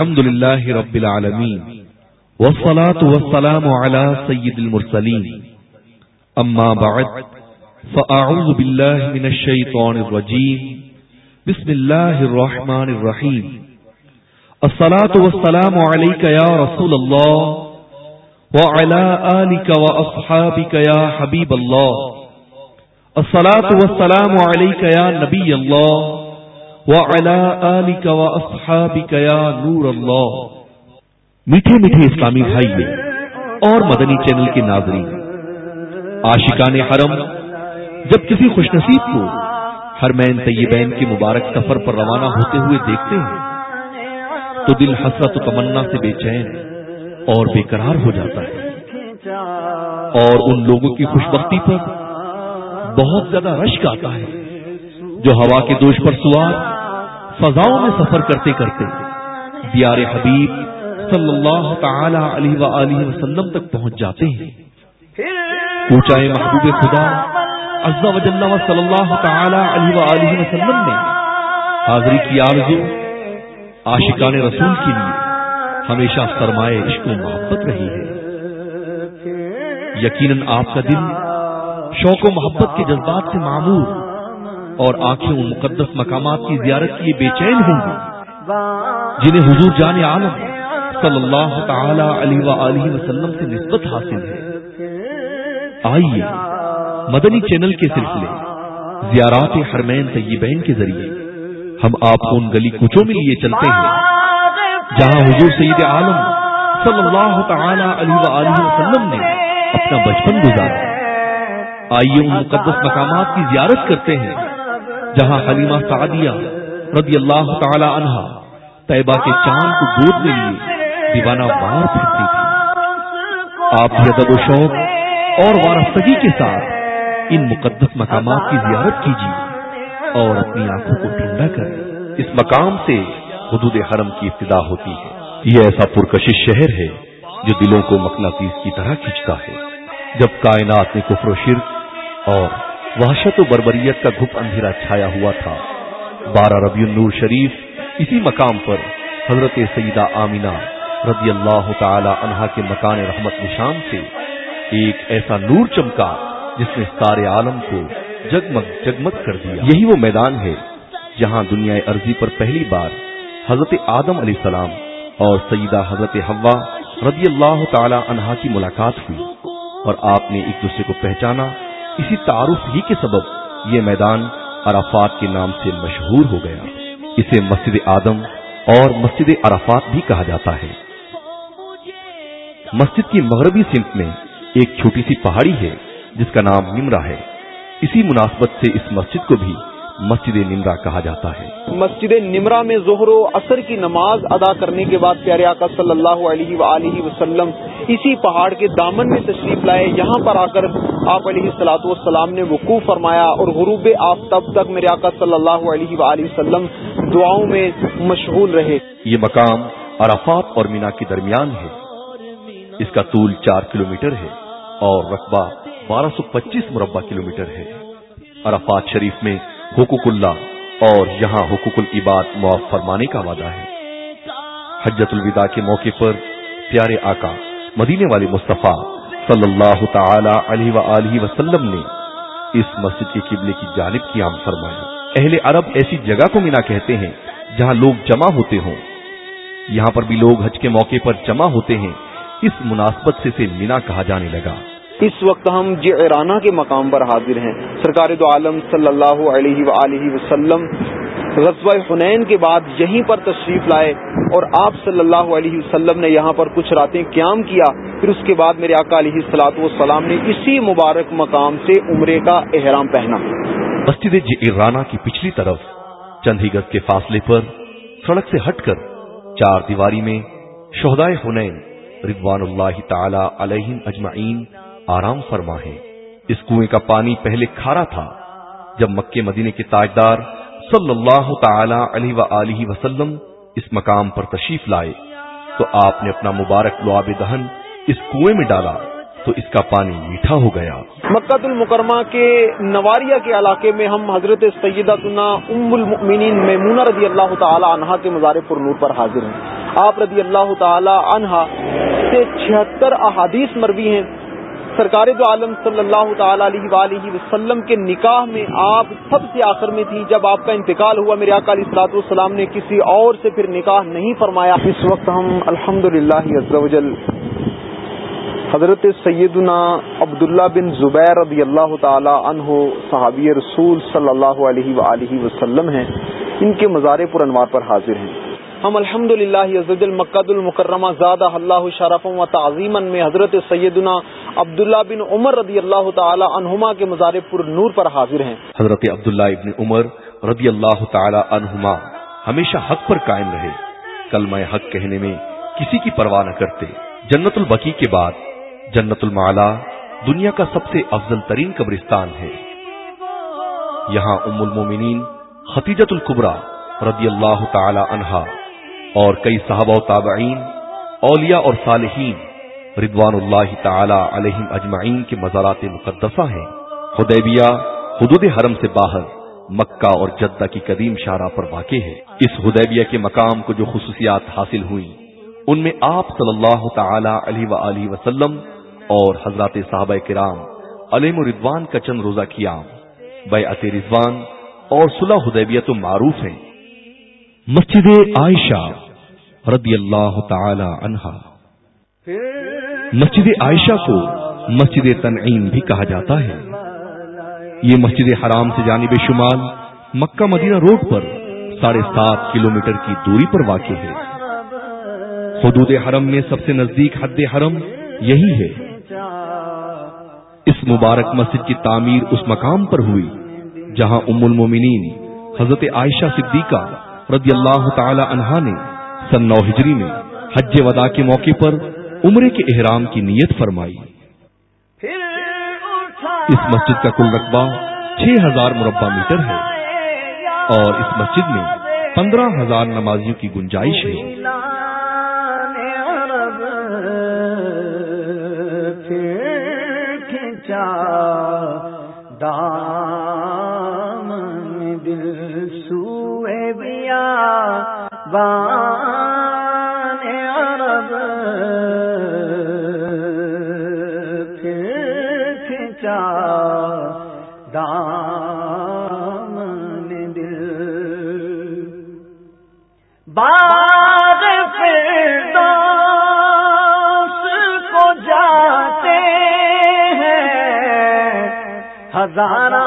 الحمد لله رب العالمين والصلاة والسلام على سيد المرسلين أما بعد فأعوذ بالله من الشيطان الرجيم بسم الله الرحمن الرحيم الصلاة والسلام عليك يا رسول الله وعلى آلك وأصحابك يا حبيب الله الصلاة والسلام عليك يا نبي الله وعلى آلك وأصحابك يا نور الله. میٹھے میٹھے اسلامی بھائی اور مدنی چینل کے ناظرین، عاشقان حرم، جب کسی خوش نصیب کو حرمین طیبین کے مبارک سفر پر روانہ ہوتے ہوئے دیکھتے ہیں، تو دل حسرت و تمنا سے بے چین اور بے قرار ہو جاتا ہے۔ اور ان لوگوں کی خوش بختی پر بہت زیادہ رشک آتا ہے، جو ہوا کے دوش پر سوار فضاؤں میں سفر کرتے کرتے دیار حبیب صلی اللہ تعالی علیہ وسلم تک پہنچ جاتے ہیں۔ اونچائے محبوب خدا، عز و جل و صلی اللہ تعالی علیہ وآلہ وسلم نے حاضری کی آرزو عاشقان رسول کے لیے ہمیشہ سرمایہ عشق و محبت رہی ہے۔ یقیناً آپ کا دل شوق و محبت کے جذبات سے معمور اور آنکھیں ان مقدس مقامات کی زیارت کے لیے بے چین ہوں گی، جنہیں حضور جان عالم صلی اللہ تعالی علیہ وآلہ وسلم سے نسبت حاصل ہے۔ آئیے مدنی چینل کے سلسلے زیارات حرمین طیبین کے ذریعے ہم آپ کو ان گلی کچوں میں لیے چلتے ہیں، جہاں حضور سید عالم صلی اللہ تعالی علیہ وآلہ وسلم نے اپنا بچپن گزارا۔ آئیے ان مقدس مقامات کی زیارت کرتے ہیں۔ جہاں حلیمہ سعدیہ رضی اللہ تعالی عنہ طیبہ کے چاند کو گود میں لیے دیوانہ وار پھرتی تھی۔ آپ بھی ادب و شوق اور وارفتگی کے ساتھ ان مقدس مقامات کی زیارت کیجیے اور اپنی آنکھوں کو ٹھنڈا کریں اس مقام سے حدود حرم کی ابتدا ہوتی ہے۔ یہ ایسا پرکشش شہر ہے جو دلوں کو مقناطیس کی طرح کھینچتا ہے، جب کائنات میں کفر و شرک اور وحشت و بربریت کا گھپ اندھیرا چھایا ہوا تھا۔ بارہ ربیع النور شریف، اسی مقام پر حضرت سیدہ آمینہ رضی اللہ تعالی عنہا کے مکان رحمت نشان سے ایک ایسا نور چمکا جس نے سارے عالم کو جگمگ جگمگ کر دیا۔ یہی وہ میدان ہے جہاں دنیا ارضی پر پہلی بار حضرت آدم علیہ السلام اور سیدہ حضرت حوا رضی اللہ تعالی عنہا کی ملاقات ہوئی اور آپ نے ایک دوسرے کو پہچانا اسی تعارف ہی کے سبب یہ میدان عرفات کے نام سے مشہور ہو گیا۔ اسے مسجد آدم اور مسجد عرفات بھی کہا جاتا ہے۔ مسجد کی مغربی سمت میں ایک چھوٹی سی پہاڑی ہے، جس کا نام نمرا ہے۔ اسی مناسبت سے اس مسجد کو بھی مسجد نمرا کہا جاتا ہے۔ مسجد نمرا میں ظہر و اثر کی نماز ادا کرنے کے بعد پیارے آقا صلی اللہ علیہ وآلہ وسلم اسی پہاڑ کے دامن میں تشریف لائے۔ یہاں پر آ کر آپ علیہ السلاۃ والسلام نے وقوع فرمایا اور غروب آفتاب تک میرے آقا صلی اللہ علیہ وآلہ وسلم دعاؤں میں مشغول رہے۔ یہ مقام عرفات اور مینا کے درمیان ہے۔ اس کا طول چار کلومیٹر ہے اور رقبہ بارہ سو پچیس مربع کلو میٹر ہے۔ عرفات شریف میں حقوق اللہ اور یہاں حقوق العباد معاف فرمانے کا وعدہ ہے۔ حجت الوداع کے موقع پر پیارے آقا، مدینے والے مصطفیٰ صلی اللہ تعالی علیہ وآلہ وسلم نے اس مسجد کے قبلے کی جانب کی عام فرمایا۔ اہل عرب ایسی جگہ کو مینا کہتے ہیں جہاں لوگ جمع ہوتے ہوں۔ یہاں پر بھی لوگ حج کے موقع پر جمع ہوتے ہیں۔ اس مناسبت سے مینا کہا جانے لگا۔ اس وقت ہم جعرانہ کے مقام پر حاضر ہیں۔ سرکار دو عالم صلی اللہ علیہ وآلہ وسلم غزوہ حنین کے بعد یہیں پر تشریف لائے اور آپ صلی اللہ علیہ وسلم نے یہاں پر کچھ راتیں قیام کیا، پھر اس کے بعد میرے آقا علیہ السلاط والسلام نے اسی مبارک مقام سے عمرے کا احرام پہنا۔ مسجد جعرانہ کی پچھلی طرف چند ہی گز کے فاصلے پر سڑک سے ہٹ کر چار دیواری میں شہدائے حنین رضوان اللہ تعالی علیہ اجمعین آرام فرما ہے۔ اس کنویں کا پانی پہلے کھارا تھا، جب مکے مدینے کے تاجدار صلی اللہ تعالی علیہ وسلم اس مقام پر تشریف لائے تو آپ نے اپنا مبارک لعاب دہن اس کنویں میں ڈالا تو اس کا پانی میٹھا ہو گیا۔ مکت المکرمہ کے نواریہ کے علاقے میں ہم حضرت سیدہ ام المؤمنین میمونہ رضی اللہ تعالی عنہا کے مزار پر نور پر حاضر ہیں۔ آپ رضی اللہ تعالی عنہا سے چھہتر احادیث مروی ہیں۔ سرکار دو عالم صلی اللہ تعالی علیہ وآلہ وسلم کے نکاح میں آپ سب سے آخر میں تھی، جب آپ کا انتقال ہوا، میرے آقا علیہ السلاط والسلام نے کسی اور سے پھر نکاح نہیں فرمایا۔ اس وقت ہم الحمد للہ حضرت سیدنا عبداللہ بن زبیر رضی اللہ تعالی عنہ صحابی رسول صلی اللہ علیہ وآلہ وسلم ہیں۔ ان کے مزار پر انوار پر حاضر ہیں۔ ہم الحمد للہ مکد المکرمہ زادہ اللہ شرف و تعظیم میں حضرت سیدنا عبداللہ بن عمر رضی اللہ تعالی عنہما کے مزار پر نور پر حاضر ہیں۔ حضرت عبداللہ ابن عمر رضی اللہ تعالی عنہما ہمیشہ حق پر قائم رہے۔ کل میں حق کہنے میں کسی کی پرواہ نہ کرتے۔ جنت البقی کے بعد جنت المعلا دنیا کا سب سے افضل ترین قبرستان ہے۔ یہاں ام المومنین خطیجت القبرا رضی اللہ تعالی عنہا اور کئی صحابہ و تابعین، اولیاء اور صالحین ردوان اللہ تعالی علیہم اجمعین کے مزارات مقدسہ ہیں۔ حدیبیہ حدود حرم سے باہر مکہ اور جدہ کی قدیم شارہ پر واقع ہے۔ اس حدیبیہ کے مقام کو جو خصوصیات حاصل ہوئی ان میں آپ صلی اللہ تعالی علیہ وسلم اور حضرات صحابہ کرام علیم ردوان کا چند روزہ قیام۔ بیعت رضوان اور صلح حدیبیہ تو معروف ہیں۔ مسجد عائشہ رضی اللہ تعالی عنہا۔ مسجد عائشہ کو مسجد تنعیم بھی کہا جاتا ہے۔ یہ مسجد حرام سے جانب شمال مکہ مدینہ روڈ پر ساڑھے سات کلومیٹر کی دوری پر واقع ہے۔ حدود حرم میں سب سے نزدیک حد حرم یہی ہے۔ اس مبارک مسجد کی تعمیر اس مقام پر ہوئی جہاں ام المومنین حضرت عائشہ صدیقہ رضی اللہ تعالی عنہا نے سن نو ہجری میں حج ودا کے موقع پر عمرے کے احرام کی نیت فرمائی۔ اس مسجد کا کل رقبہ چھ ہزار مربع میٹر ہے اور اس مسجد میں پندرہ ہزار نمازیوں کی گنجائش ہے۔ بان عرب پھر دامن دل۔ بار کو جاتے ہزارہ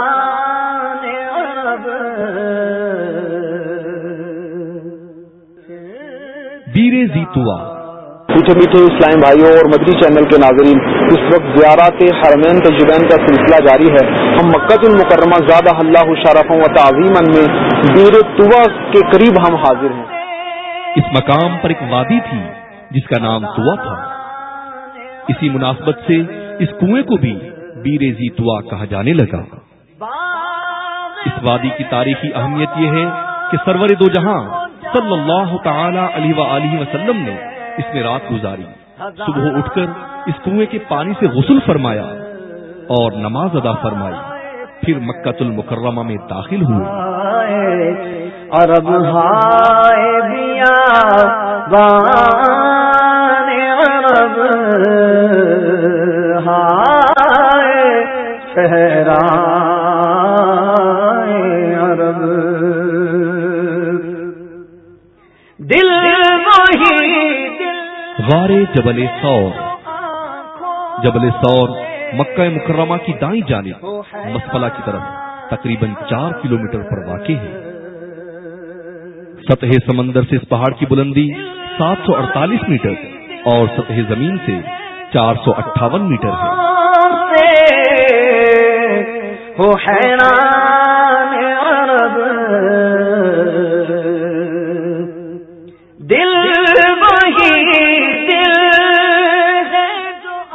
زیتوا میٹھے میٹھے اسلام بھائیوں اور مدری چینل کے ناظرین اس وقت زیارات حرمین تجبین کا سلسلہ جاری ہے۔ ہم مکت المکرمہ زیادہ اللہ شارفوں و تعظیم میں بیر توا کے قریب ہم حاضر ہیں۔ اس مقام پر ایک وادی تھی جس کا نام توا تھا۔ اسی مناسبت سے اس کنویں کو بھی بیر زیتوا کہا جانے لگا۔ اس وادی کی تاریخی اہمیت یہ ہے کہ سرور دو جہاں صلی اللہ تعالی علیہ وآلہ وسلم نے اس میں رات گزاری۔ صبح اٹھ کر اس کنویں کے پانی سے غسل فرمایا اور نماز ادا فرمائی۔ پھر مکہ المکرمہ میں داخل ہوئے۔ عرب غار جبل سور جبل سور مکہ مکرمہ کی دائیں جانب مسفلہ کی طرف تقریباً چار کلومیٹر پر واقع ہے۔ سطح سمندر سے اس پہاڑ کی بلندی سات سو اڑتالیس میٹر اور سطح زمین سے چار سو اٹھاون میٹر ہے۔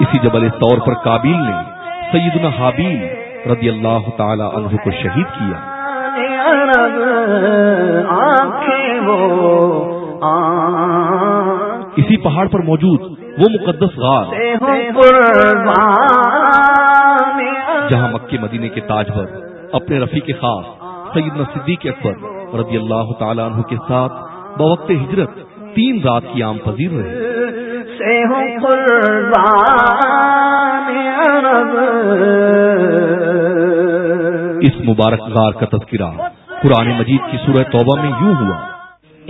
اسی جبل طور پر کابل نے سیدنا حابیل رضی اللہ تعالی عنہ کو شہید کیا۔ اسی پہاڑ پر موجود وہ مقدس غار جہاں مکے مدینے کے تاج پر اپنے رفیق خاص سیدنا صدیق اکبر رضی اللہ تعالیٰ عنہ کے ساتھ بوقت ہجرت تین رات کی عام پذیر رہے۔ اس مبارک غار کا تذکرہ قرآن مجید کی سورہ توبہ میں یوں ہوا۔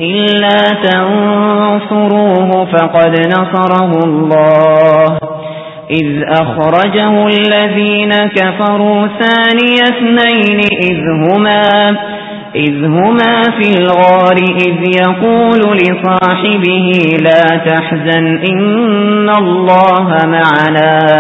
إلا تنصروه فقد نصره الله۔ إذ أخرجه الذين كفروا ثاني اثنين إذ هما, إذ هما في الغار إذ يقول لصاحبه لا تحزن إن الله معنا.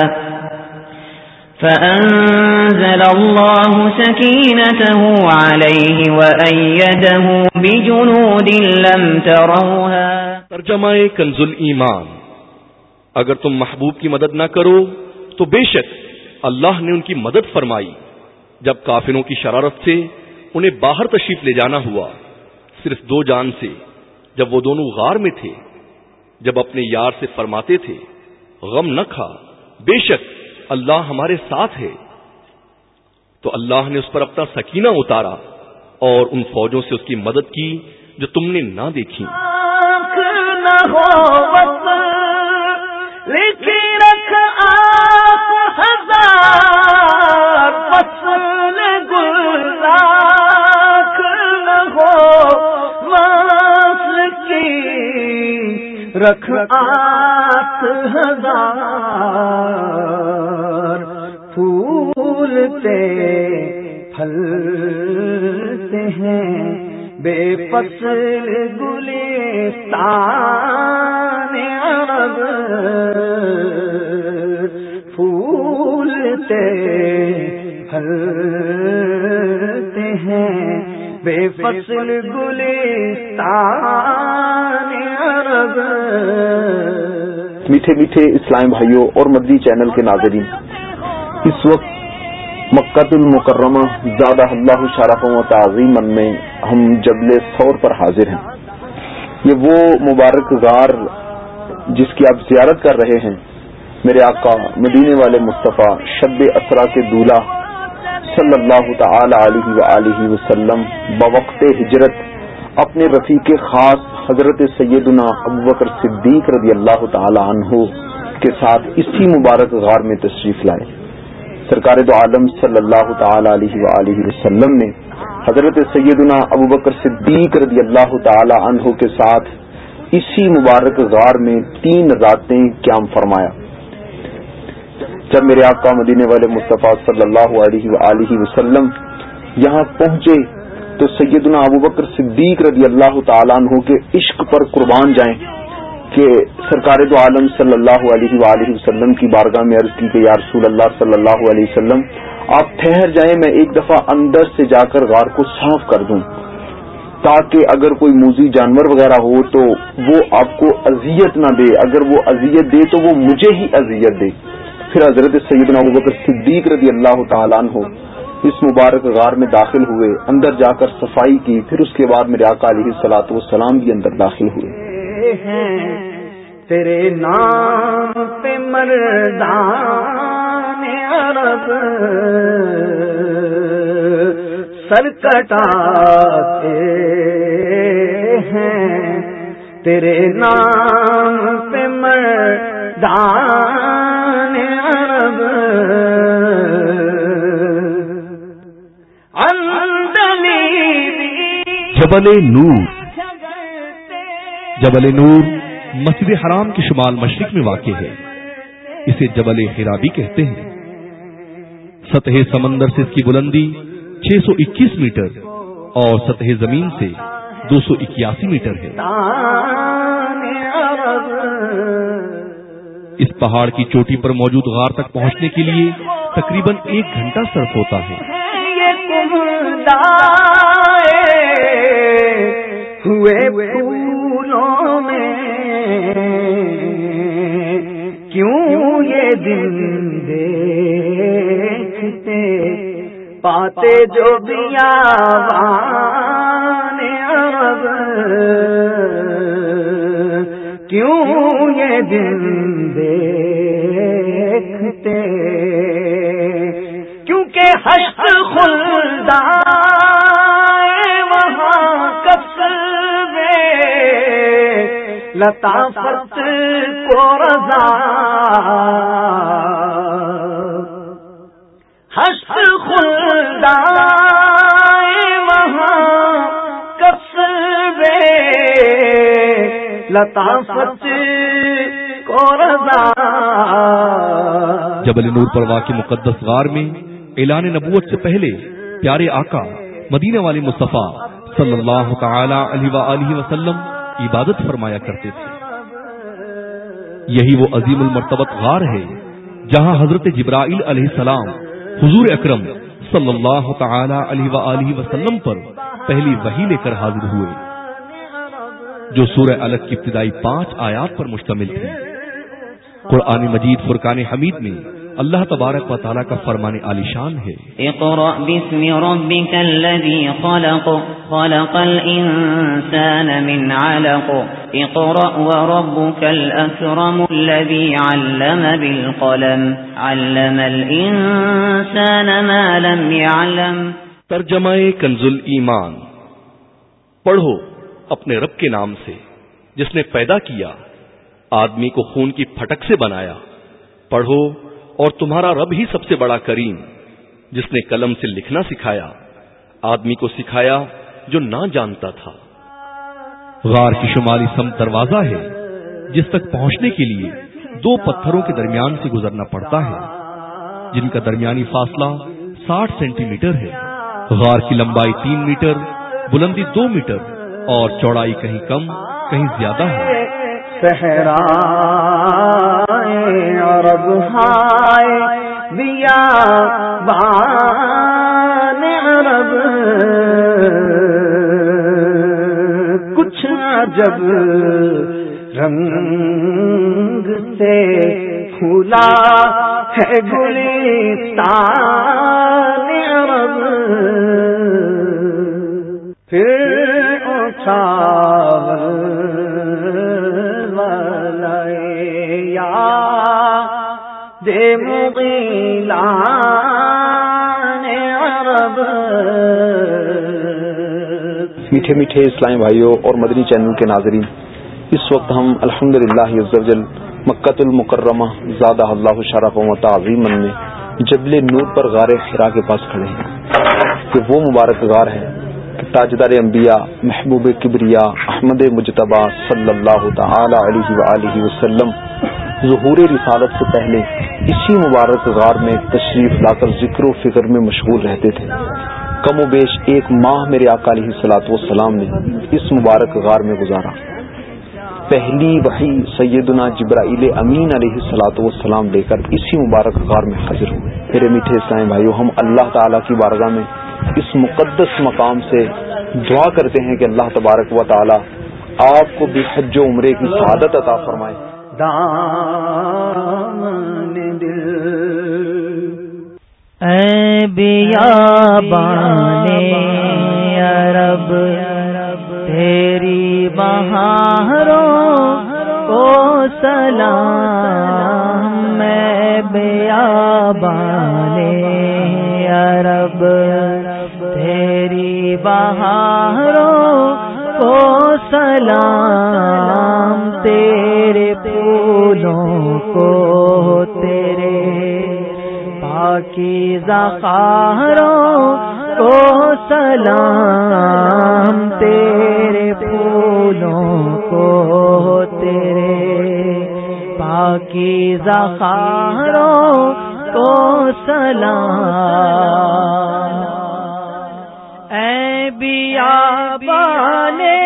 فأنزل الله سكينته عليه وأيده بجنود لم تروها. ترجمہ کنز ایمان اگر تم محبوب کی مدد نہ کرو تو بے شک اللہ نے ان کی مدد فرمائی. جب کافروں کی شرارت سے انہیں باہر تشریف لے جانا ہوا، صرف دو جان سے، جب وہ دونوں غار میں تھے۔ جب اپنے یار سے فرماتے تھے، غم نہ کھا، بے شک اللہ ہمارے ساتھ ہے۔ تو اللہ نے اس پر اپنا سکینہ اتارا اور ان فوجوں سے اس کی مدد کی جو تم نے نہ دیکھی۔ رکھ آت ہزار پھولتے پھلتے ہیں۔ بے فصل گلستان عرب پھولتے پھلتے ہیں۔ بے فصل گلستان میٹھے میٹھے اسلام بھائیوں اور مدری چینل کے ناظرین، اس وقت مکت المکرمہ زیادہ اللہ شارف و تعظیم میں ہم جبل سور پر حاضر ہیں۔ یہ وہ مبارک غار جس کی آپ زیارت کر رہے ہیں، میرے آقا مدینے والے مصطفیٰ شب اسرا کے دولہ صلی اللہ تعالی علیہ وسلم بوقت ہجرت اپنے رفیق خاص حضرت سیدنا ابوبکر صدیق رضی اللہ تعالی عنہ کے ساتھ اسی مبارک غار میں تشریف لائے۔ سرکار دو عالم صلی اللہ تعالی علیہ وآلہ وسلم نے حضرت سیدنا ابو بکر صدیق رضی اللہ تعالی عنہ کے ساتھ اسی مبارک غار میں تین راتیں قیام فرمایا۔ جب میرے آقا مدینے والے مصطفیٰ صلی اللہ علیہ وآلہ وسلم یہاں پہنچے تو سیدنا ابو بکر صدیق رضی اللہ تعالیٰ عنہ کے عشق پر قربان جائیں کہ سرکار دو عالم صلی اللہ علیہ وآلہ وسلم کی بارگاہ میں عرض کی کہ یا رسول اللہ صلی اللہ علیہ وسلم، آپ ٹھہر جائیں، میں ایک دفعہ اندر سے جا کر غار کو صاف کر دوں۔ تاکہ اگر کوئی موزی جانور وغیرہ ہو تو وہ آپ کو اذیت نہ دے۔ اگر وہ اذیت دے تو وہ مجھے ہی اذیت دے۔ پھر حضرت سیدنا بکر صدیق رضی اللہ تعالیٰ ہو اس مبارک غار میں داخل ہوئے، اندر جا کر صفائی کی، پھر اس کے بعد میرے آقا علیہ سلاط والسلام بھی اندر داخل ہوئے۔ تیرے نام پہ مردان عرب سر کٹاتے ہیں۔ تیرے نام پہ مردان جبل نور. جبل نور مسجد حرام کے شمال مشرق میں واقع ہے. اسے جبل ہیرا بھی کہتے ہیں. سطح سمندر سے اس کی بلندی چھ سو اکیس میٹر اور سطح زمین سے دو سو اکیاسی میٹر ہے. اس پہاڑ کی چوٹی پر موجود غار تک پہنچنے کے لیے تقریباً ایک گھنٹہ صرف ہوتا ہے. ہوئے میں۔ کیوں یہ دن دیکھتے؟ پاتے جو عرب۔ کیوں یہ دن دیکھتے؟ کیونکہ حشر خلدہ لطافت کو رضا۔ حشر خلدہ لطافت کو رضا۔ جبل نور پر واقع مقدس غار میں اعلان نبوت سے پہلے پیارے آقا، مدینہ والے مصطفیٰ صلی اللہ تعالی علیہ وآلہ وسلم عبادت فرمایا کرتے تھے۔ یہی وہ عظیم المرتبت غار ہے جہاں حضرت جبرائیل علیہ السلام حضور اکرم صلی اللہ تعالی علیہ وآلہ وسلم پر پہلی وہی لے کر حاضر ہوئے، جو سورہ الگ کی ابتدائی پانچ آیات پر مشتمل تھی۔ قرآن مجید فرقان حمید میں اللہ تبارک و تعالیٰ کا فرمان علی شان ہے۔ اقرأ بسم ربك الذي خلق خلق الانسان من علق۔ اقرأ وربك الاكرم الذي علم بالقلم۔ علم الانسان ما لم يعلم۔ ترجمہ کنز ایمان۔ پڑھو اپنے رب کے نام سے جس نے پیدا کیا آدمی کو خون کی پھٹک سے بنایا۔ پڑھو اور تمہارا رب ہی سب سے بڑا کریم، جس نے قلم سے لکھنا سکھایا، آدمی کو سکھایا جو نہ جانتا تھا۔ غار کی شمالی سم دروازہ ہے، جس تک پہنچنے کے لیے دو پتھروں کے درمیان سے گزرنا پڑتا ہے، جن کا درمیانی فاصلہ ساٹھ سینٹی میٹر ہے۔ غار کی لمبائی تین میٹر، بلندی دو میٹر، اور چوڑائی کہیں کم، کہیں زیادہ ہے۔ صحرا۔ عرب ہائے بیا بان عرب۔ کچھ جب رنگ سے پھولا ہے گلستان عرب۔ پھر دے میٹھے میٹھے اسلامی بھائیوں اور مدنی چینل کے ناظرین، اس وقت ہم الحمد للہ مکت المکرمہ زادہ اللہ شرف و تعظیم میں جبل نور پر غار خرا کے پاس کھڑے ہیں۔ کہ وہ مبارک غار ہے تاجدار انبیاء محبوب کبریا احمد مجتبہ صلی اللہ تعالی علیہ وآلہ وسلم ظہور رسالت سے پہلے اسی مبارک غار میں تشریف لا کر ذکر و فکر میں مشغول رہتے تھے۔ کم و بیش ایک ماہ میرے آقا علیہ سلاط والسلام نے اس مبارک غار میں گزارا۔ پہلی وحی سیدنا جبرائیل امین علیہ سلاط والسلام لے کر اسی مبارک غار میں حاضر ہوئے۔ میرے میٹھے اسلام بھائیو، ہم اللہ تعالیٰ کی بارگاہ میں اس مقدس مقام سے دعا کرتے ہیں کہ اللہ تبارک و تعالی آپ کو بھی حج و عمرے کی سعادت عطا فرمائے۔ اے بیا بانے عرب تیری بہاروں کو سلام۔ میں بیا بانے عرب تیری بہاروں کو سلام۔ باقی زخاروں کو سلام تیرے پھولوں کو تیرے باقی زخاروں کو سلام۔ اے بیا بانے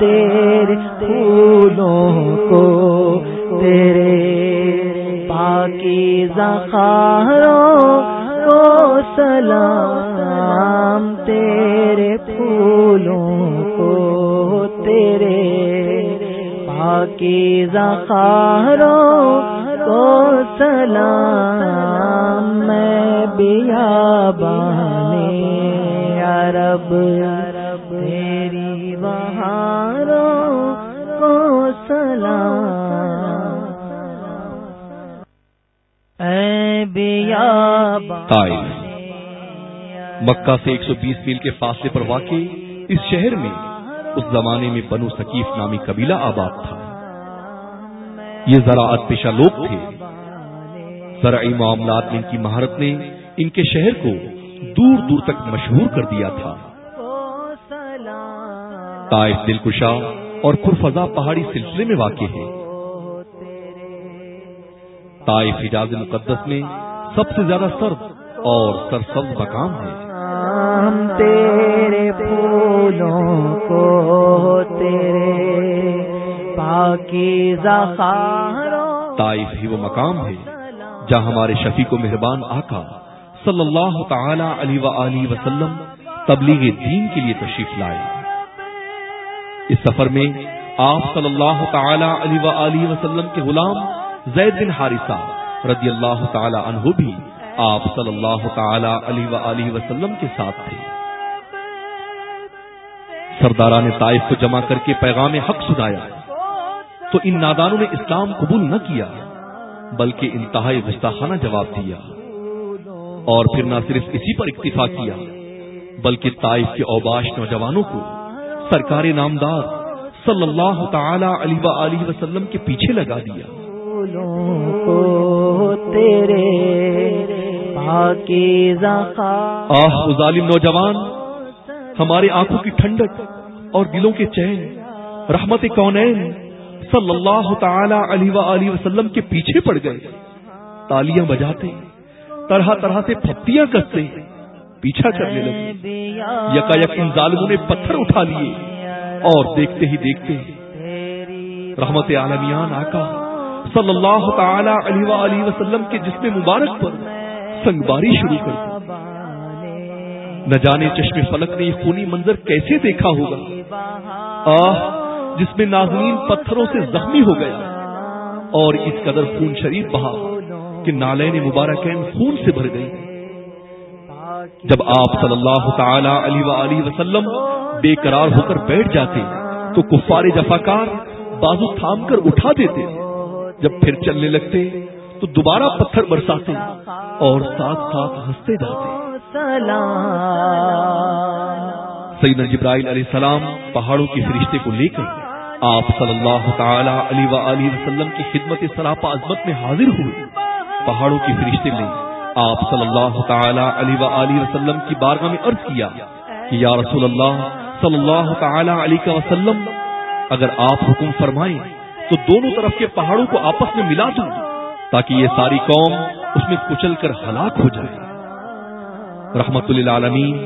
تیرے پھولوں کو تیرے باقی زخاروں کو سلام تیرے پھولوں کو تیرے باقی زخاروں کو سلام میں بیا بان عرب مکہ سے 120 میل کے فاصلے پر واقع اس شہر میں اس زمانے میں بنو سکیف نامی قبیلہ آباد تھا۔ یہ زراعت پیشہ لوگ تھے۔ زرعی معاملات میں ان کی مہارت نے ان کے شہر کو دور دور تک مشہور کر دیا تھا۔ طائف دلکشا اور خرفضا پہاڑی سلسلے میں واقع ہے طائف حجاز مقدس میں سب سے زیادہ سرد اور سرسبز مقام ہے۔ ہم تیرے پھولوں کو تیرے پاکی زخاروں طائف ہی وہ مقام ہے جہاں ہمارے شفیع کو مہربان آقا صلی اللہ تعالی علیہ وآلہ وسلم تبلیغ دین کے لیے تشریف لائے۔ اس سفر میں آپ صلی اللہ تعالی علیہ وآلہ وسلم کے غلام زید بن حارثہ رضی اللہ تعالی عنہ بھی آپ صلی اللہ تعالی علیہ وآلہ وسلم کے ساتھ تھے۔ سرداران طائف کو جمع کر کے پیغام حق سنایا۔ تو ان نادانوں نے اسلام قبول نہ کیا، بلکہ انتہائی گستاخانہ جواب دیا۔ اور پھر نہ صرف اسی پر اکتفا کیا، بلکہ طائف کے اوباش نوجوانوں کو سرکار نامدار صلی اللہ تعالی علیہ وآلہ وسلم کے پیچھے لگا دیا۔ پھولوں کو تیرے آہ ظالم نوجوان ہمارے آنکھوں کی ٹھنڈک اور دلوں کے چین، رحمت کونین صلی اللہ تعالی علیہ وآلہ وسلم کے پیچھے پڑ گئے، تالیاں بجاتے، طرح طرح سے پھپتیاں کرتے پیچھا کرنے لگے۔ یکا یک ان ظالموں نے پتھر اٹھا لیے اور دیکھتے ہی دیکھتے، رحمت عالمیان آقا صلی اللہ تعالی علیہ وآلہ وسلم کے جسم مبارک پر سنگباری شروع کر دی۔ نہ جانے چشم فلک نے یہ خونی منظر کیسے دیکھا ہوگا۔ آہ، جس میں ناظرین پتھروں سے زخمی ہو گیا۔ اور اس قدر خون شریف بہا کہ نالین مبارکین خون سے بھر گئی۔ جب آپ صلی اللہ تعالی علیہ وآلہ وسلم بے قرار ہو کر بیٹھ جاتے تو کفار جفاکار بازو تھام کر اٹھا دیتے۔ جب پھر چلنے لگتے تو دوبارہ پتھر برساتے اور ساتھ ساتھ ہنستے جاتے۔ سیدنا جبرائیل علیہ السلام پہاڑوں کے فرشتے کو لے کر آپ صلی اللہ تعالی علیہ وآلہ وسلم کی خدمت سراپا عظمت میں حاضر ہوئے۔ پہاڑوں کے فرشتے نے آپ صلی اللہ تعالی علیہ وآلہ وسلم کی بارگاہ میں عرض کیا کہ یا رسول اللہ صلی اللہ تعالی علیہ وسلم، اگر آپ حکم فرمائیں تو دونوں طرف کے پہاڑوں کو آپس میں ملا دوں تاکہ یہ ساری قوم اس میں کچل کر ہلاک ہو جائے۔ رحمت للعالمین،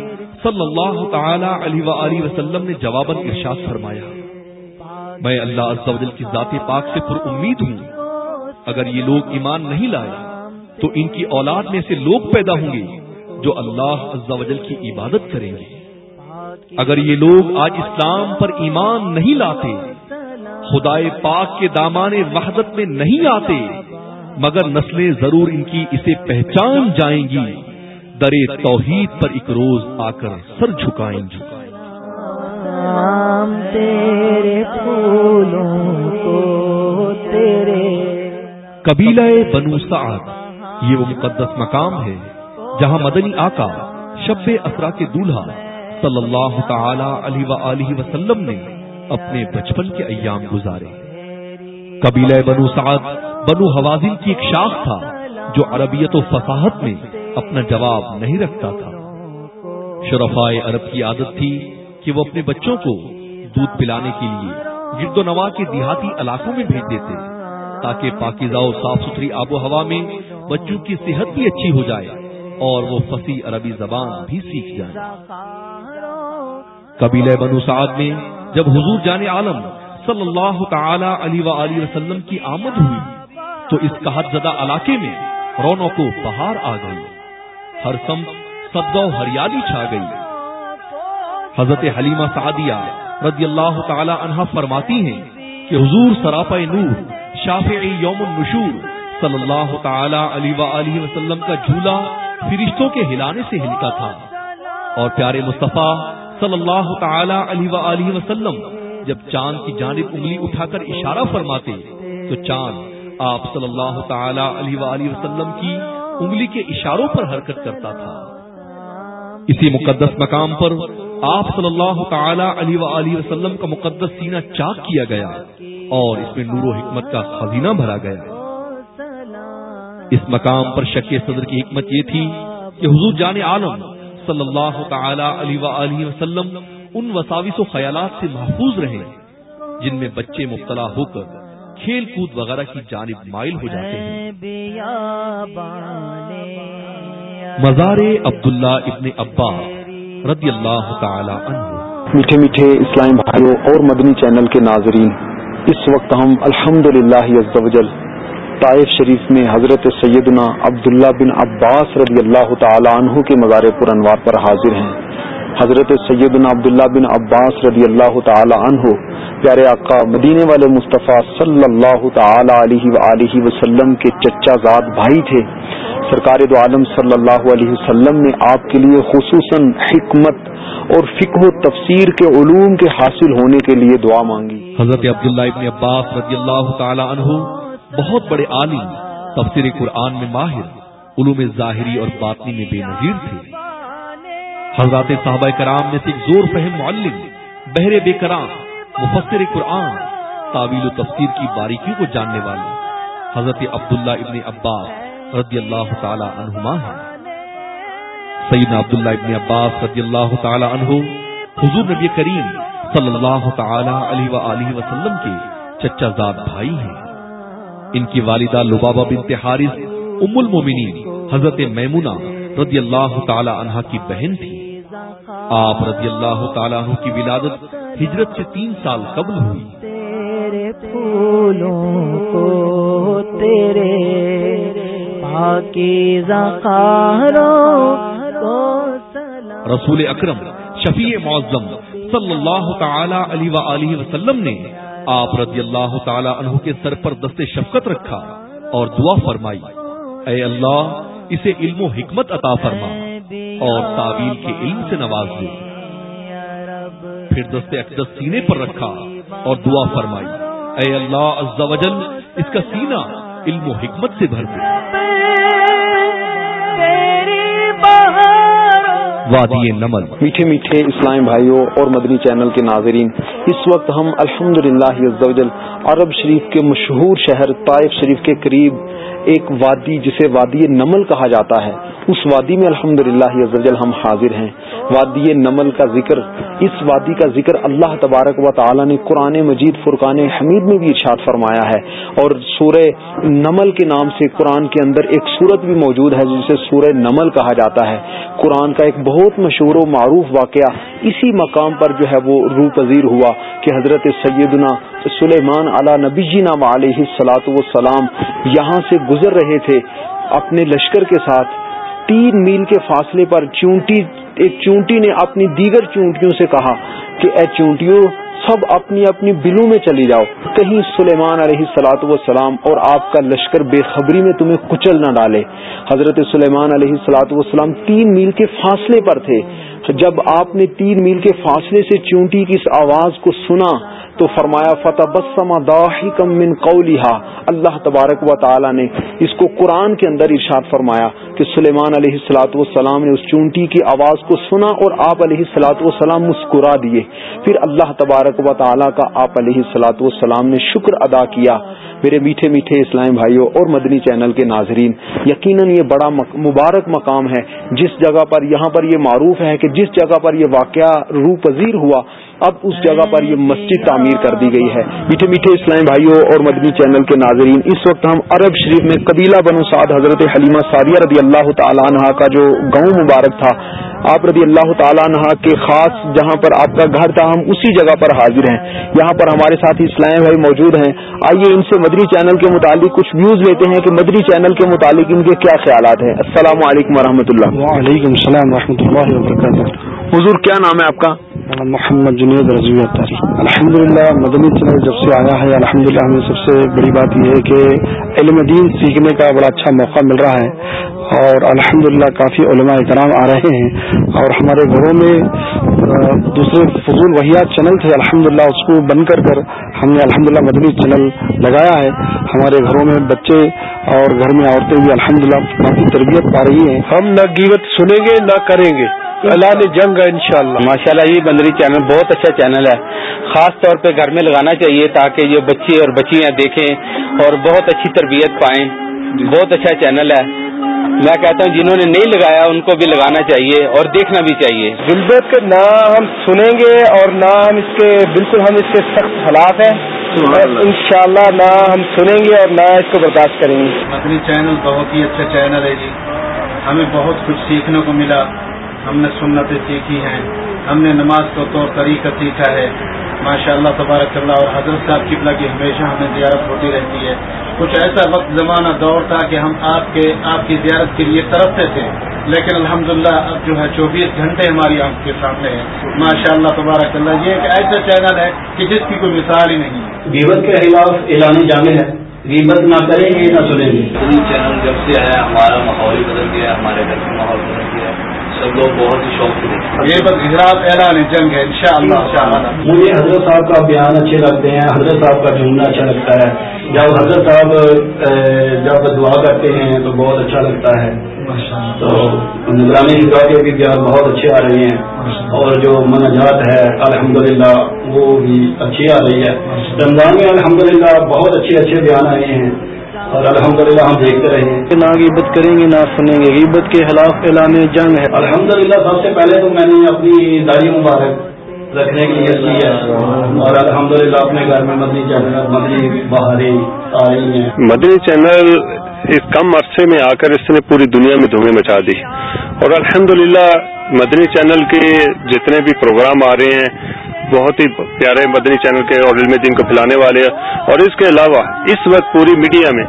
صلی اللہ تعالی علیہ وآلہ وسلم نے جواباً ارشاد فرمایا، میں اللہ عز و جل کی ذات پاک سے پر امید ہوں، اگر یہ لوگ ایمان نہیں لائے، تو ان کی اولاد میں سے لوگ پیدا ہوں گے جو اللہ عز و جل کی عبادت کریں گے۔ اگر یہ لوگ آج اسلام پر ایمان نہیں لاتے خدائے پاک کے دامان وحدت میں نہیں آتے مگر نسلیں ضرور ان کی اسے پہچان جائیں گی۔ در توحید پر ایک روز آ کر سر جھکائیں گی۔ ہم تیرے پھولوں کو تیرے قبیلہ بنو سعد یہ وہ مقدس مقام ہے جہاں مدنی آقا شب اسرا کے دولہا صلی اللہ تعالی علیہ وآلہ وسلم نے اپنے بچپن کے ایام گزارے۔ قبیلہ بنو سعد، بنو حوازن کی ایک شاخ تھا جو عربیت و فصاحت میں اپنا جواب نہیں رکھتا تھا۔ شرفائے عرب کی عادت تھی کہ وہ اپنے بچوں کو دودھ پلانے کے لیے گرد و نوا کے دیہاتی علاقوں میں بھیج دیتے، تاکہ پاکیزہ و صاف ستھری آب و ہوا میں بچوں کی صحت بھی اچھی ہو جائے اور وہ فصیح عربی زبان بھی سیکھ جائے قبیلہ بنو سعد میں جب حضور جان عالم صلی اللہ تعالی علیہ وآلہ وسلم کی آمد ہوئی، تو اس قحط زدہ علاقے میں رونوں کو بہار آ گئی۔ ہر سم سبز و ہریالی چھا گئی۔ حضرت حلیمہ سعدیہ رضی اللہ تعالی عنہ فرماتی ہیں کہ حضور سراپا نور، شافعی یوم النشور صلی اللہ تعالی علیہ وآلہ وسلم کا جھولا فرشتوں کے ہلانے سے ہلتا تھا۔ اور پیارے مصطفیٰ صلی اللہ تعالی علیہ وآلہ وسلم، جب چاند کی جانب انگلی اٹھا کر اشارہ فرماتے، تو چاند آپ صلی اللہ تعالی علیہ وآلہ وسلم کی انگلی کے اشاروں پر حرکت کرتا تھا۔ اسی مقدس مقام پر آپ صلی اللہ تعالی علیہ وآلہ وسلم کا مقدس سینہ چاک کیا گیا اور اس میں نور و حکمت کا خزینہ بھرا گیا۔ اس مقام پر شک صدر کی حکمت یہ تھی کہ حضور جان عالم صلی اللہ تعالی علیہ وآلہ وسلم ان وساوس و خیالات سے محفوظ رہے، جن میں بچے مبتلا ہو کر کھیل کود وغیرہ کی جانب مائل ہو جاتے ہیں۔ مزار عبداللہ ابن ابا رضی اللہ تعالی عنہ۔ میٹھے میٹھے اسلام بھائیوں اور مدنی چینل کے ناظرین، اس وقت ہم الحمد للہ طائف شریف میں حضرت سیدنا عبداللہ بن عباس رضی اللہ تعالی عنہ کے مزار پر انوار پر حاضر ہیں۔ حضرت سیدنا عبداللہ بن عباس رضی اللہ تعالی عنہ، پیارے آقا مدینے والے مصطفیٰ صلی اللہ تعالی علیہ وآلہ وسلم کے چچا زاد بھائی تھے۔ سرکار دو عالم صلی اللہ علیہ وسلم نے آپ کے لیے خصوصاً حکمت اور فکر و تفسیر کے علوم کے حاصل ہونے کے لیے دعا مانگی۔ حضرت عبداللہ ابن عباس رضی اللہ تعالی عنہ بہت بڑے عالم، تفسیر قرآن میں ماہر، علوم ظاہری اور باطنی میں بے نظیر تھے۔ حضرات صحابہ کرام میں سے زور فہم معلم بہر بے کرام، مفسر قرآن، تعویل و تفسیر کی باریکیوں کو جاننے والے حضرت عبداللہ ابن عباس رضی اللہ تعالی عنہما ہے۔ سیدنا عبداللہ ابن عباس رضی اللہ تعالی عنہ، حضور نبی کریم صلی اللہ تعالی علیہ وآلہ وسلم کے چچا زاد بھائی ہیں۔ ان کی والدہ لبابہ بنت حارث ام المومنین حضرت میمونہ رضی اللہ تعالی عنہ کی بہن تھی۔ آپ رضی اللہ تعالی عنہ کی ولادت ہجرت سے تین سال قبل ہوئی۔ تیرے پھولوں کو تیرے رسول اکرم شفیع معظم صلی اللہ تعالی علیہ وآلہ وسلم نے آپ رضی اللہ تعالی عنہ کے سر پر دست شفقت رکھا اور دعا فرمائی۔ اے اللہ، اسے علم و حکمت عطا فرما اور تعویل کے علم سے نواز دے پھر دست اقدس سینے پر رکھا اور دعا فرمائی۔ اے اللہ عز و جل، اس کا سینہ علم و حکمت سے بھر دے۔ وادی نمل میٹھے میٹھے اسلام بھائیوں اور مدنی چینل کے ناظرین اس وقت ہم الحمد للہ عرب شریف کے مشہور شہر طائف شریف کے قریب ایک وادی جسے وادی نمل کہا جاتا ہے، اس وادی میں الحمد للہ ہم حاضر ہیں۔ وادی نمل کا ذکر، اس وادی کا ذکر اللہ تبارک و تعالی نے قرآن مجید فرقان حمید میں بھی ارشاد فرمایا ہے۔ اور سورہ نمل کے نام سے قرآن کے اندر ایک صورت بھی موجود ہے، جسے سورہ نمل کہا جاتا ہے۔ قرآن کا ایک بہت مشہور و معروف واقعہ اسی مقام پر جو ہے وہ روح پذیر ہوا کہ حضرت سیدنا سلیمان علی نبی جینا علیہ سلاۃ وسلام یہاں سے گزر رہے تھے، اپنے لشکر کے ساتھ تین میل کے فاصلے پر چونٹی، ایک چونٹی نے اپنی دیگر چونٹیوں سے کہا کہ اے چونٹیوں، سب اپنی اپنی بلوں میں چلی جاؤ۔ کہیں سلیمان علیہ سلاۃ وسلام اور آپ کا لشکر بے خبری میں تمہیں کچل نہ ڈالے۔ حضرت سلیمان علیہ سلاۃ وسلام تین میل کے فاصلے پر تھے۔ جب آپ نے تین میل کے فاصلے سے چونٹی کی اس آواز کو سنا تو فرمایا فتح بسما داحکم من قولها۔ اللہ تبارک و تعالی نے اس کو قرآن کے اندر ارشاد فرمایا۔ کہ سلیمان علیہ السلاۃ والسلام نے اس چونٹی کی آواز کو سنا اور آپ علیہ السلاۃ والسلام مسکرا دیے۔ پھر اللہ تبارک و تعالی کا آپ علیہ السلاۃ والسلام نے شکر ادا کیا۔ میرے میٹھے میٹھے اسلام بھائیوں اور مدنی چینل کے ناظرین، یقیناً یہ بڑا مبارک مقام ہے۔ جس جگہ پر یہاں پر یہ معروف ہے کہ جس جگہ پر یہ واقعہ روح پذیر ہوا، اب اس جگہ پر یہ مسجد تعمیر کر دی گئی ہے۔ میٹھے میٹھے اسلام بھائیوں اور مدنی چینل کے ناظرین، اس وقت ہم عرب شریف میں قبیلہ بنو سعد حضرت حلیمہ سعدیہ رضی اللہ تعالیٰ عنہ کا جو گاؤں مبارک تھا آپ رضی اللہ تعالیٰ عنہ کے خاص جہاں پر آپ کا گھر تھا ہم اسی جگہ پر حاضر ہیں۔ یہاں پر ہمارے ساتھ اسلام بھائی موجود ہیں۔ آئیے ان سے مدری چینل کے متعلق کچھ ویوز لیتے ہیں کہ مدری چینل کے متعلق ان کے کیا خیالات ہیں۔ السلام علیکم ورحمۃ اللہ۔ وعلیکم السلام ورحمۃ اللہ وبرکاتہ۔ حضور کیا نام ہے آپ کا؟ محمد جنید رضوی اطاری الحمد للہ مدنی چینل جب سے آیا ہے الحمد للہ ہمیں سب سے بڑی بات یہ ہے کہ علم دین سیکھنے کا بڑا اچھا موقع مل رہا ہے اور الحمد للہ کافی علماء اکرام آ رہے ہیں اور ہمارے گھروں میں دوسرے فضول وحیات چینل تھے الحمد للہ اس کو بند کر کر ہم نے الحمد للہ مدنی چینل لگایا ہے۔ ہمارے گھروں میں بچے اور گھر میں عورتیں بھی الحمد للہ کافی تربیت پا رہی ہیں۔ ہم نہ گیوت سنیں گے، نہ کریں گے۔ اعلان جنگ ہے انشاءاللہ۔ ماشاء اللہ یہ بندری چینل بہت اچھا چینل ہے۔ خاص طور پہ گھر میں لگانا چاہیے تاکہ یہ بچے اور بچیاں دیکھیں اور بہت اچھی تربیت پائیں۔ بہت اچھا چینل ہے۔ میں کہتا ہوں جنہوں نے نہیں لگایا ان کو بھی لگانا چاہیے اور دیکھنا بھی چاہیے۔ غلبت کے نہ ہم سنیں گے اور نہ ہم اس کے بالکل ہم اس کے سخت خلاف ہیں۔ انشاءاللہ نہ ہم سنیں گے اور نہ اس کو برداشت کریں گے۔ مدنی چینل بہت ہی اچھا چینل ہے جی۔ ہمیں بہت کچھ سیکھنے کو ملا۔ ہم نے سنتیں سیکھی ہیں۔ ہم نے نماز کو طور طریقہ سیکھا ہے۔ ماشاء اللہ تبارک اللہ اور حضرت صاحب کی کی ہمیشہ ہمیں زیارت ہوتی رہتی ہے۔ کچھ ایسا وقت زمانہ دور تھا کہ ہم آپ کے آپ کی زیارت کے لیے ترستے تھے۔ لیکن الحمدللہ اب جو ہے چوبیس گھنٹے ہماری آنکھ کے سامنے ہے۔ ماشاء اللہ تبارک اللہ یہ ایک ایسا چینل ہے کہ جس کی کوئی مثال ہی نہیں غیبت کے خلاف اعلان جامع ہے۔ غیبت نہ کریں گے نہ سنیں گے۔ چینل جب سے آیا ہمارا ماحول ہی بدل گیا ہمارے گھر کا ماحول بدل گیا۔ سب لوگ بہت ہی شوق سے یہ بس گجرات اعلان جنگ ہے انشاءاللہ۔ مجھے حضرت صاحب کا بیان اچھے لگتے ہیں حضرت صاحب کا جملہ اچھا لگتا ہے۔ جب حضرت صاحب جب دعا کرتے ہیں تو بہت اچھا لگتا ہے۔ تو نگرانی کے بھی بیان بہت اچھے آ رہے ہیں۔ اور جو مناجات ہے الحمدللہ وہ بھی اچھی آ رہی ہے۔ رمضان میں الحمدللہ بہت اچھے اچھے بیان آئے ہیں۔ اور الحمدللہ ہم دیکھتے رہے ہیں نہ غیبت کریں گے نہ سنیں گے۔ غیبت کے خلاف اعلان جنگ ہے۔ الحمدللہ سب سے پہلے تو میں نے اپنی داری مبارک رکھنے کی نیت کی ہے اور الحمدللہ اپنے گھر میں مدنی چینل مدنی بہاری آ رہی ہیں مدنی چینل اس کم عرصے میں آ کر اس نے پوری دنیا میں دھویں مچا دی۔ اور الحمدللہ مدنی چینل کے جتنے بھی پروگرام آ رہے ہیں بہت ہی پیارے مدنی چینل کے اور علم دین کو پھیلانے والے اور اس کے علاوہ اس وقت پوری میڈیا میں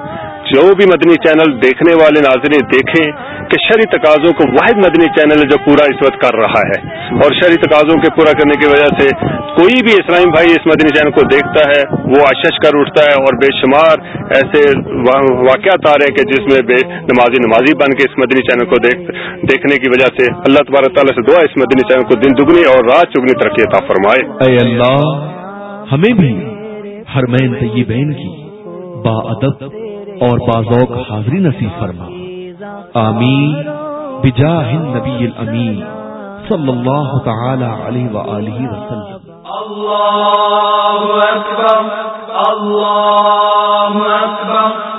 جو بھی مدنی چینل دیکھنے والے ناظرین دیکھیں کہ شہری تقاضوں کو واحد مدنی چینل جو پورا اس وقت کر رہا ہے اور شہری تقاضوں کے پورا کرنے کی وجہ سے کوئی بھی اسلام بھائی اس مدنی چینل کو دیکھتا ہے، وہ اشش کر اٹھتا ہے اور بے شمار ایسے واقعات آ رہے ہیں کہ جس میں بے نمازی نمازی بن کے اس مدنی چینل کو دیکھنے کی وجہ سے اللہ تبارک تعالیٰ سے دعا اس مدنی چینل کو دن دگنی اور رات چگنی ترقی عطا فرمائے۔ اے اللہ، ہمیں بھی ہرمین طیبین کی با ادب اور بازوق حاضری نصیب فرما۔ آمین۔ بجاہ النبی الامین صلی اللہ تعالی علیہ وآلہ وسلم۔ اللہ اکبر اللہ اکبر۔